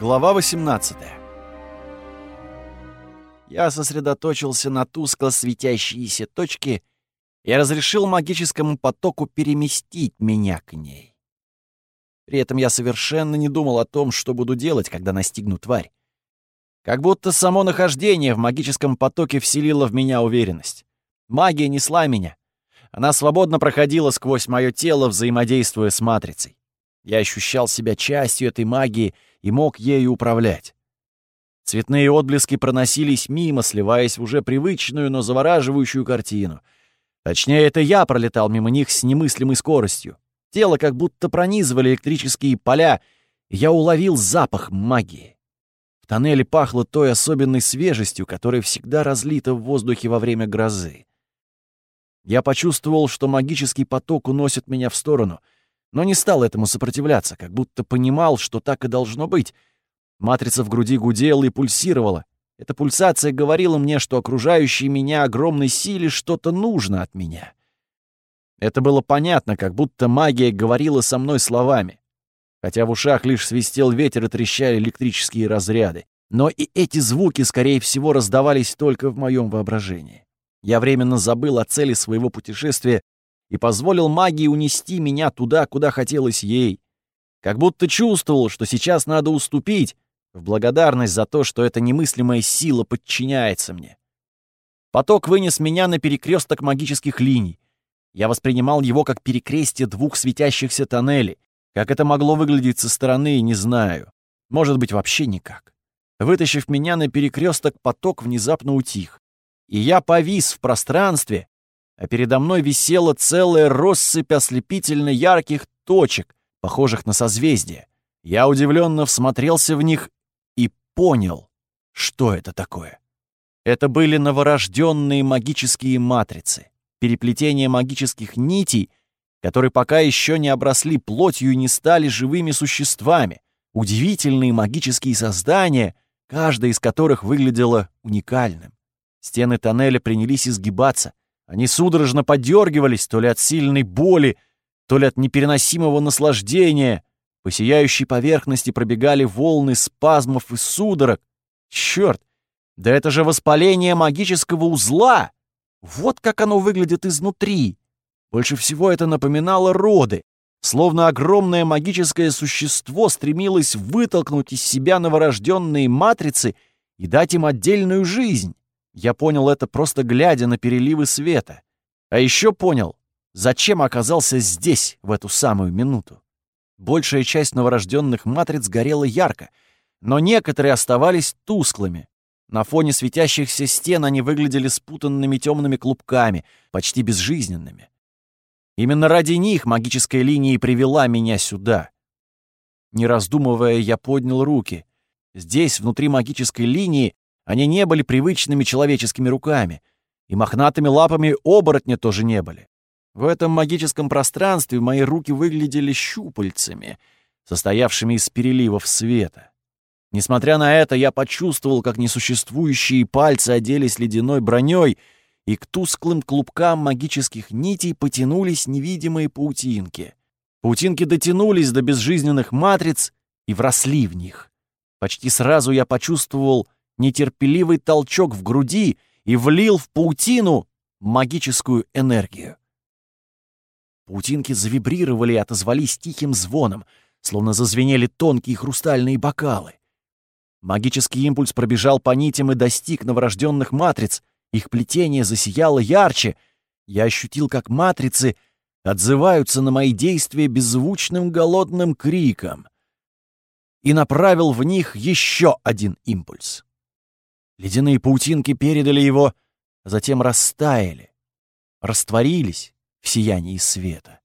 Глава 18 Я сосредоточился на тускло светящиеся точке и разрешил магическому потоку переместить меня к ней. При этом я совершенно не думал о том, что буду делать, когда настигну тварь. Как будто само нахождение в магическом потоке вселило в меня уверенность. Магия несла меня. Она свободно проходила сквозь мое тело, взаимодействуя с матрицей. Я ощущал себя частью этой магии и мог ею управлять. Цветные отблески проносились мимо, сливаясь в уже привычную, но завораживающую картину. Точнее, это я пролетал мимо них с немыслимой скоростью. Тело как будто пронизывали электрические поля, и я уловил запах магии. В тоннеле пахло той особенной свежестью, которая всегда разлита в воздухе во время грозы. Я почувствовал, что магический поток уносит меня в сторону, но не стал этому сопротивляться, как будто понимал, что так и должно быть. Матрица в груди гудела и пульсировала. Эта пульсация говорила мне, что окружающей меня огромной силе что-то нужно от меня. Это было понятно, как будто магия говорила со мной словами. Хотя в ушах лишь свистел ветер и трещали электрические разряды. Но и эти звуки, скорее всего, раздавались только в моем воображении. Я временно забыл о цели своего путешествия и позволил магии унести меня туда, куда хотелось ей. Как будто чувствовал, что сейчас надо уступить, в благодарность за то, что эта немыслимая сила подчиняется мне. Поток вынес меня на перекресток магических линий. Я воспринимал его как перекрестие двух светящихся тоннелей. Как это могло выглядеть со стороны, не знаю. Может быть, вообще никак. Вытащив меня на перекресток, поток внезапно утих и я повис в пространстве, а передо мной висела целая россыпь ослепительно ярких точек, похожих на созвездия. Я удивленно всмотрелся в них и понял, что это такое. Это были новорожденные магические матрицы, переплетение магических нитей, которые пока еще не обросли плотью и не стали живыми существами, удивительные магические создания, каждое из которых выглядело уникальным. Стены тоннеля принялись изгибаться. Они судорожно подергивались то ли от сильной боли, то ли от непереносимого наслаждения. По сияющей поверхности пробегали волны спазмов и судорог. Черт! Да это же воспаление магического узла! Вот как оно выглядит изнутри. Больше всего это напоминало роды, словно огромное магическое существо стремилось вытолкнуть из себя новорожденные матрицы и дать им отдельную жизнь. Я понял это просто глядя на переливы света. А еще понял, зачем оказался здесь в эту самую минуту. Большая часть новорожденных матриц горела ярко, но некоторые оставались тусклыми. На фоне светящихся стен они выглядели спутанными темными клубками, почти безжизненными. Именно ради них магическая линия привела меня сюда. Не раздумывая, я поднял руки. Здесь, внутри магической линии, они не были привычными человеческими руками, и мохнатыми лапами оборотня тоже не были. В этом магическом пространстве мои руки выглядели щупальцами, состоявшими из переливов света. Несмотря на это, я почувствовал, как несуществующие пальцы оделись ледяной броней, и к тусклым клубкам магических нитей потянулись невидимые паутинки. Паутинки дотянулись до безжизненных матриц и вросли в них. Почти сразу я почувствовал нетерпеливый толчок в груди и влил в паутину магическую энергию. Паутинки завибрировали и отозвались тихим звоном, словно зазвенели тонкие хрустальные бокалы. Магический импульс пробежал по нитям и достиг новорожденных матриц. Их плетение засияло ярче. Я ощутил, как матрицы отзываются на мои действия беззвучным голодным криком и направил в них еще один импульс. Ледяные паутинки передали его, а затем растаяли, растворились в сиянии света.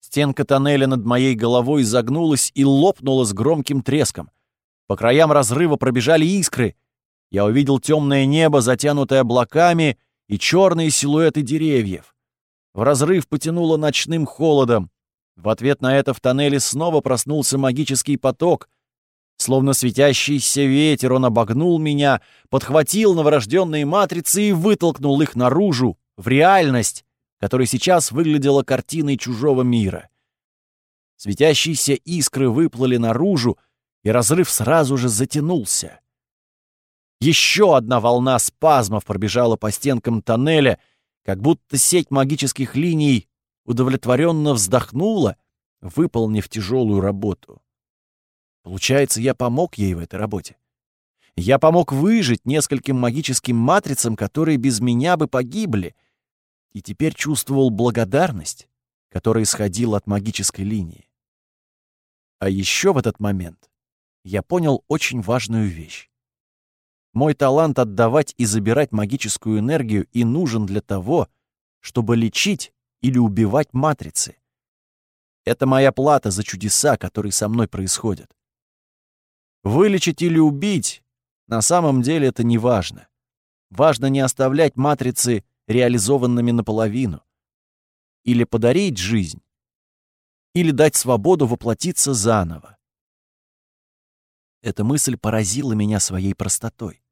Стенка тоннеля над моей головой загнулась и лопнула с громким треском. По краям разрыва пробежали искры. Я увидел темное небо, затянутое облаками, и черные силуэты деревьев. В разрыв потянуло ночным холодом. В ответ на это в тоннеле снова проснулся магический поток — Словно светящийся ветер, он обогнул меня, подхватил новорожденные матрицы и вытолкнул их наружу, в реальность, которая сейчас выглядела картиной чужого мира. Светящиеся искры выплыли наружу, и разрыв сразу же затянулся. Еще одна волна спазмов пробежала по стенкам тоннеля, как будто сеть магических линий удовлетворенно вздохнула, выполнив тяжелую работу. Получается, я помог ей в этой работе. Я помог выжить нескольким магическим матрицам, которые без меня бы погибли, и теперь чувствовал благодарность, которая исходила от магической линии. А еще в этот момент я понял очень важную вещь. Мой талант отдавать и забирать магическую энергию и нужен для того, чтобы лечить или убивать матрицы. Это моя плата за чудеса, которые со мной происходят. Вылечить или убить на самом деле это не важно. Важно не оставлять матрицы реализованными наполовину. Или подарить жизнь, или дать свободу воплотиться заново. Эта мысль поразила меня своей простотой.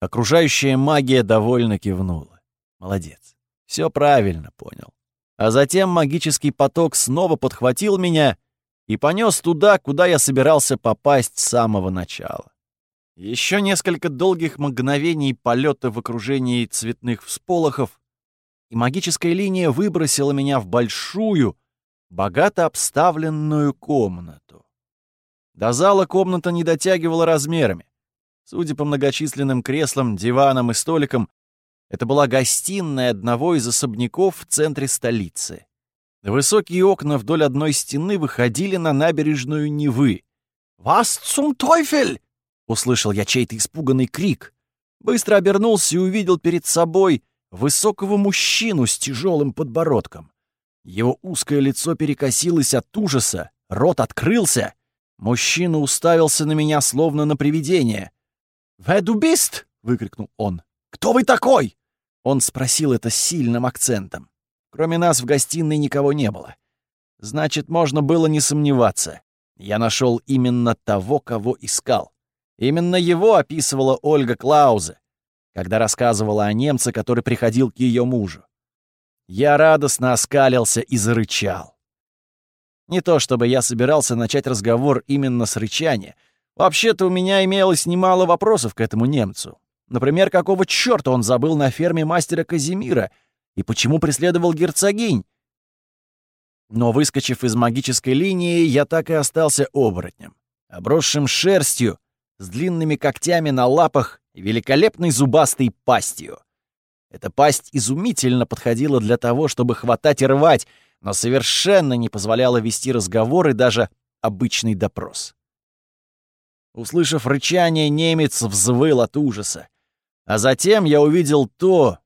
Окружающая магия довольно кивнула. Молодец. Все правильно понял. А затем магический поток снова подхватил меня и понес туда, куда я собирался попасть с самого начала. Еще несколько долгих мгновений полета в окружении цветных всполохов, и магическая линия выбросила меня в большую, богато обставленную комнату. До зала комната не дотягивала размерами. Судя по многочисленным креслам, диванам и столикам, это была гостиная одного из особняков в центре столицы. Высокие окна вдоль одной стены выходили на набережную Невы. «Вас цум Тойфель!» — услышал я чей-то испуганный крик. Быстро обернулся и увидел перед собой высокого мужчину с тяжелым подбородком. Его узкое лицо перекосилось от ужаса, рот открылся. Мужчина уставился на меня, словно на привидение. «Ведубист!» — выкрикнул он. «Кто вы такой?» Он спросил это с сильным акцентом. Кроме нас в гостиной никого не было. Значит, можно было не сомневаться. Я нашел именно того, кого искал. Именно его описывала Ольга Клаузе, когда рассказывала о немце, который приходил к ее мужу. Я радостно оскалился и зарычал. Не то чтобы я собирался начать разговор именно с рычания. Вообще-то у меня имелось немало вопросов к этому немцу. Например, какого чёрта он забыл на ферме мастера Казимира и почему преследовал герцогинь? Но, выскочив из магической линии, я так и остался оборотнем, обросшим шерстью, с длинными когтями на лапах и великолепной зубастой пастью. Эта пасть изумительно подходила для того, чтобы хватать и рвать, но совершенно не позволяла вести разговор и даже обычный допрос. Услышав рычание, немец взвыл от ужаса. А затем я увидел то,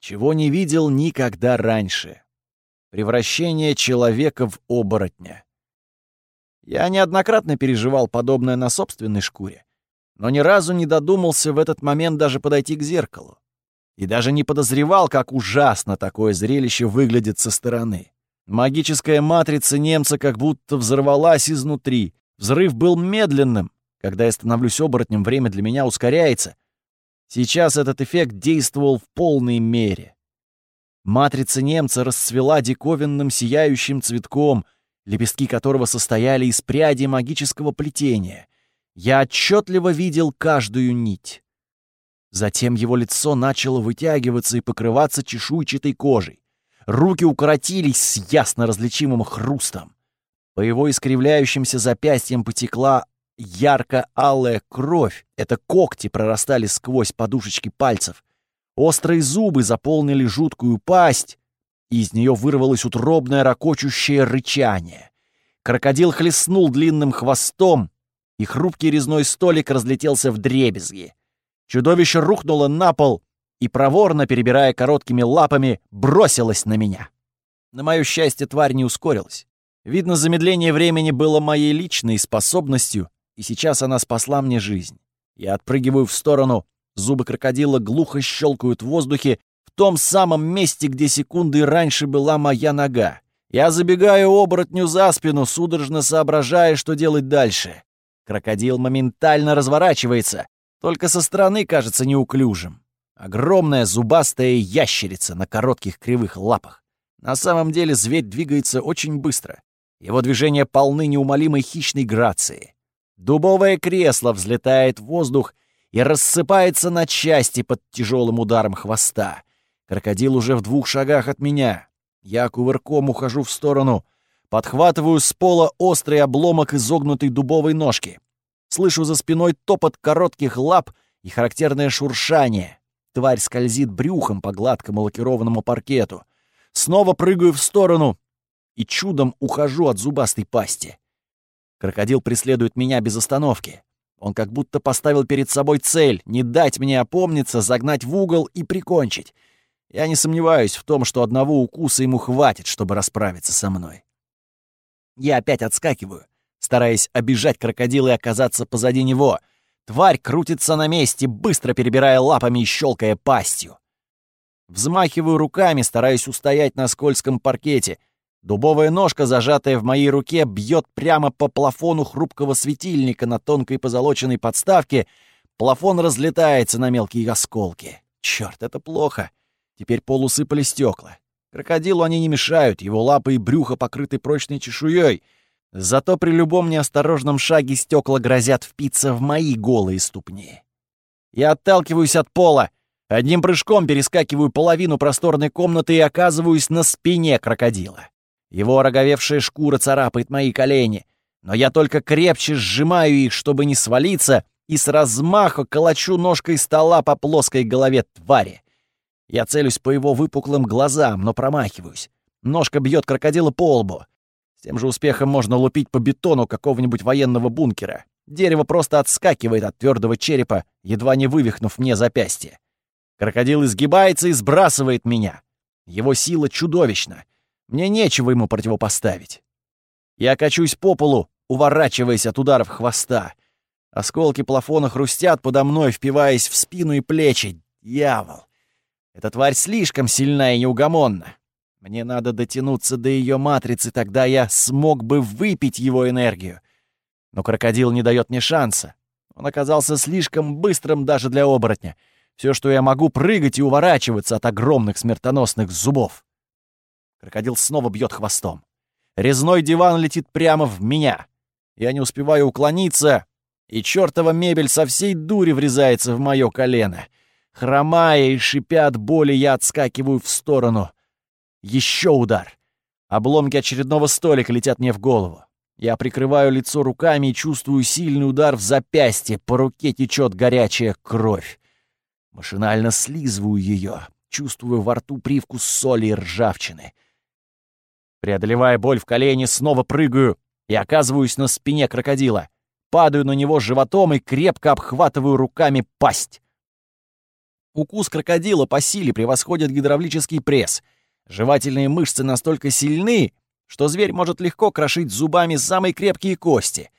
чего не видел никогда раньше. Превращение человека в оборотня. Я неоднократно переживал подобное на собственной шкуре, но ни разу не додумался в этот момент даже подойти к зеркалу и даже не подозревал, как ужасно такое зрелище выглядит со стороны. Магическая матрица немца как будто взорвалась изнутри. Взрыв был медленным. Когда я становлюсь оборотнем, время для меня ускоряется. Сейчас этот эффект действовал в полной мере. Матрица немца расцвела диковинным сияющим цветком, лепестки которого состояли из пряди магического плетения. Я отчетливо видел каждую нить. Затем его лицо начало вытягиваться и покрываться чешуйчатой кожей. Руки укоротились с ясно различимым хрустом. По его искривляющимся запястьям потекла ярко-алая кровь. Это когти прорастали сквозь подушечки пальцев. Острые зубы заполнили жуткую пасть, и из нее вырвалось утробное ракочущее рычание. Крокодил хлестнул длинным хвостом, и хрупкий резной столик разлетелся в дребезги. Чудовище рухнуло на пол и, проворно перебирая короткими лапами, бросилось на меня. На мое счастье, тварь не ускорилась. Видно, замедление времени было моей личной способностью, и сейчас она спасла мне жизнь. Я отпрыгиваю в сторону, зубы крокодила глухо щелкают в воздухе в том самом месте, где секунды раньше была моя нога. Я забегаю оборотню за спину, судорожно соображая, что делать дальше. Крокодил моментально разворачивается, только со стороны кажется неуклюжим. Огромная зубастая ящерица на коротких кривых лапах. На самом деле зверь двигается очень быстро. Его движения полны неумолимой хищной грации. Дубовое кресло взлетает в воздух и рассыпается на части под тяжелым ударом хвоста. Крокодил уже в двух шагах от меня. Я кувырком ухожу в сторону, подхватываю с пола острый обломок изогнутой дубовой ножки. Слышу за спиной топот коротких лап и характерное шуршание. Тварь скользит брюхом по гладкому лакированному паркету. Снова прыгаю в сторону и чудом ухожу от зубастой пасти. Крокодил преследует меня без остановки. Он как будто поставил перед собой цель — не дать мне опомниться, загнать в угол и прикончить. Я не сомневаюсь в том, что одного укуса ему хватит, чтобы расправиться со мной. Я опять отскакиваю, стараясь обижать крокодила и оказаться позади него. Тварь крутится на месте, быстро перебирая лапами и щелкая пастью. Взмахиваю руками, стараясь устоять на скользком паркете — Дубовая ножка, зажатая в моей руке, бьет прямо по плафону хрупкого светильника на тонкой позолоченной подставке. Плафон разлетается на мелкие осколки. Черт, это плохо. Теперь пол усыпали стекла. Крокодилу они не мешают, его лапы и брюхо покрыты прочной чешуей. Зато при любом неосторожном шаге стекла грозят впиться в мои голые ступни. Я отталкиваюсь от пола, одним прыжком перескакиваю половину просторной комнаты и оказываюсь на спине крокодила. Его роговевшая шкура царапает мои колени, но я только крепче сжимаю их, чтобы не свалиться, и с размаха колочу ножкой стола по плоской голове твари. Я целюсь по его выпуклым глазам, но промахиваюсь. Ножка бьет крокодила по лбу. С тем же успехом можно лупить по бетону какого-нибудь военного бункера. Дерево просто отскакивает от твердого черепа, едва не вывихнув мне запястье. Крокодил изгибается и сбрасывает меня. Его сила чудовищна — мне нечего ему противопоставить. Я качусь по полу, уворачиваясь от ударов хвоста. Осколки плафона хрустят подо мной, впиваясь в спину и плечи. Дьявол! Эта тварь слишком сильна и неугомонна. Мне надо дотянуться до ее матрицы, тогда я смог бы выпить его энергию. Но крокодил не дает мне шанса. Он оказался слишком быстрым даже для оборотня. Все, что я могу, прыгать и уворачиваться от огромных смертоносных зубов. Крокодил снова бьет хвостом. Резной диван летит прямо в меня. Я не успеваю уклониться, и чертова мебель со всей дури врезается в мое колено. Хромая и шипя от боли, я отскакиваю в сторону. Еще удар. Обломки очередного столика летят мне в голову. Я прикрываю лицо руками и чувствую сильный удар в запястье. По руке течет горячая кровь. Машинально слизываю ее, чувствую во рту привкус соли и ржавчины. Преодолевая боль в колене, снова прыгаю и оказываюсь на спине крокодила. Падаю на него животом и крепко обхватываю руками пасть. Укус крокодила по силе превосходит гидравлический пресс. Жевательные мышцы настолько сильны, что зверь может легко крошить зубами самые крепкие кости.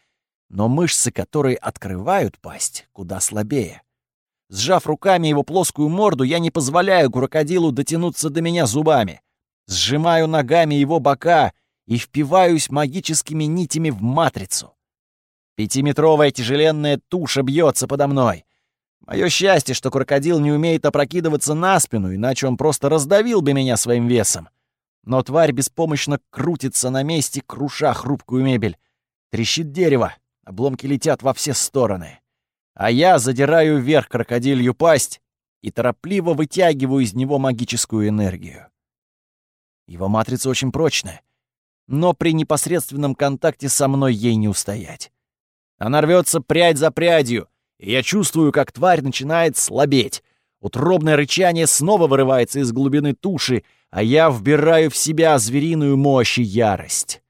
Но мышцы, которые открывают пасть, куда слабее. Сжав руками его плоскую морду, я не позволяю крокодилу дотянуться до меня зубами сжимаю ногами его бока и впиваюсь магическими нитями в матрицу. Пятиметровая тяжеленная туша бьется подо мной. Мое счастье, что крокодил не умеет опрокидываться на спину, иначе он просто раздавил бы меня своим весом. Но тварь беспомощно крутится на месте, круша хрупкую мебель. Трещит дерево, обломки летят во все стороны. А я задираю вверх крокодилью пасть и торопливо вытягиваю из него магическую энергию. Его матрица очень прочная, но при непосредственном контакте со мной ей не устоять. Она рвется прядь за прядью, и я чувствую, как тварь начинает слабеть. Утробное рычание снова вырывается из глубины туши, а я вбираю в себя звериную мощь и ярость.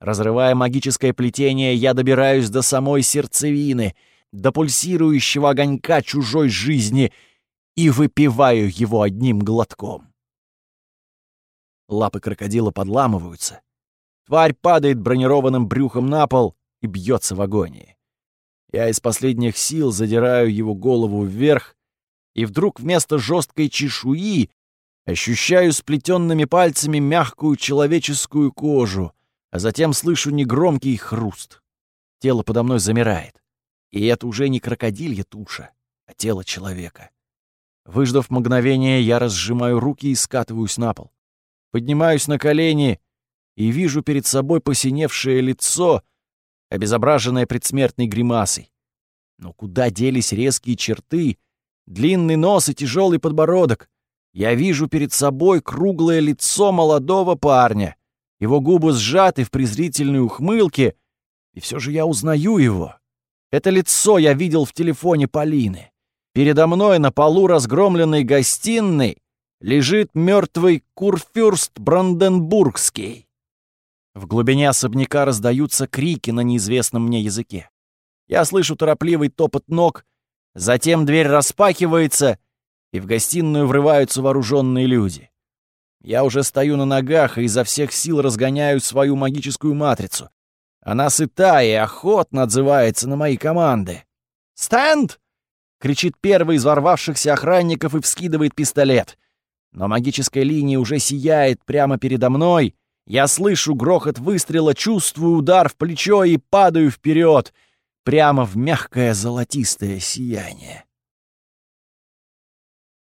Разрывая магическое плетение, я добираюсь до самой сердцевины, до пульсирующего огонька чужой жизни и выпиваю его одним глотком. Лапы крокодила подламываются. Тварь падает бронированным брюхом на пол и бьется в агонии. Я из последних сил задираю его голову вверх, и вдруг вместо жесткой чешуи ощущаю сплетенными пальцами мягкую человеческую кожу, а затем слышу негромкий хруст. Тело подо мной замирает. И это уже не крокодилья туша, а тело человека. Выждав мгновение, я разжимаю руки и скатываюсь на пол. Поднимаюсь на колени и вижу перед собой посиневшее лицо, обезображенная предсмертной гримасой. Но куда делись резкие черты, длинный нос и тяжелый подбородок? Я вижу перед собой круглое лицо молодого парня. Его губы сжаты в презрительной ухмылке, и все же я узнаю его. Это лицо я видел в телефоне Полины. Передо мной на полу разгромленной гостиной лежит мертвый курфюрст Бранденбургский. В глубине особняка раздаются крики на неизвестном мне языке. Я слышу торопливый топот ног, затем дверь распахивается, и в гостиную врываются вооруженные люди. Я уже стою на ногах и изо всех сил разгоняю свою магическую матрицу. Она сыта и охотно отзывается на мои команды. «Стенд!» — кричит первый из ворвавшихся охранников и вскидывает пистолет. Но магическая линия уже сияет прямо передо мной. Я слышу грохот выстрела, чувствую удар в плечо и падаю вперед, прямо в мягкое золотистое сияние.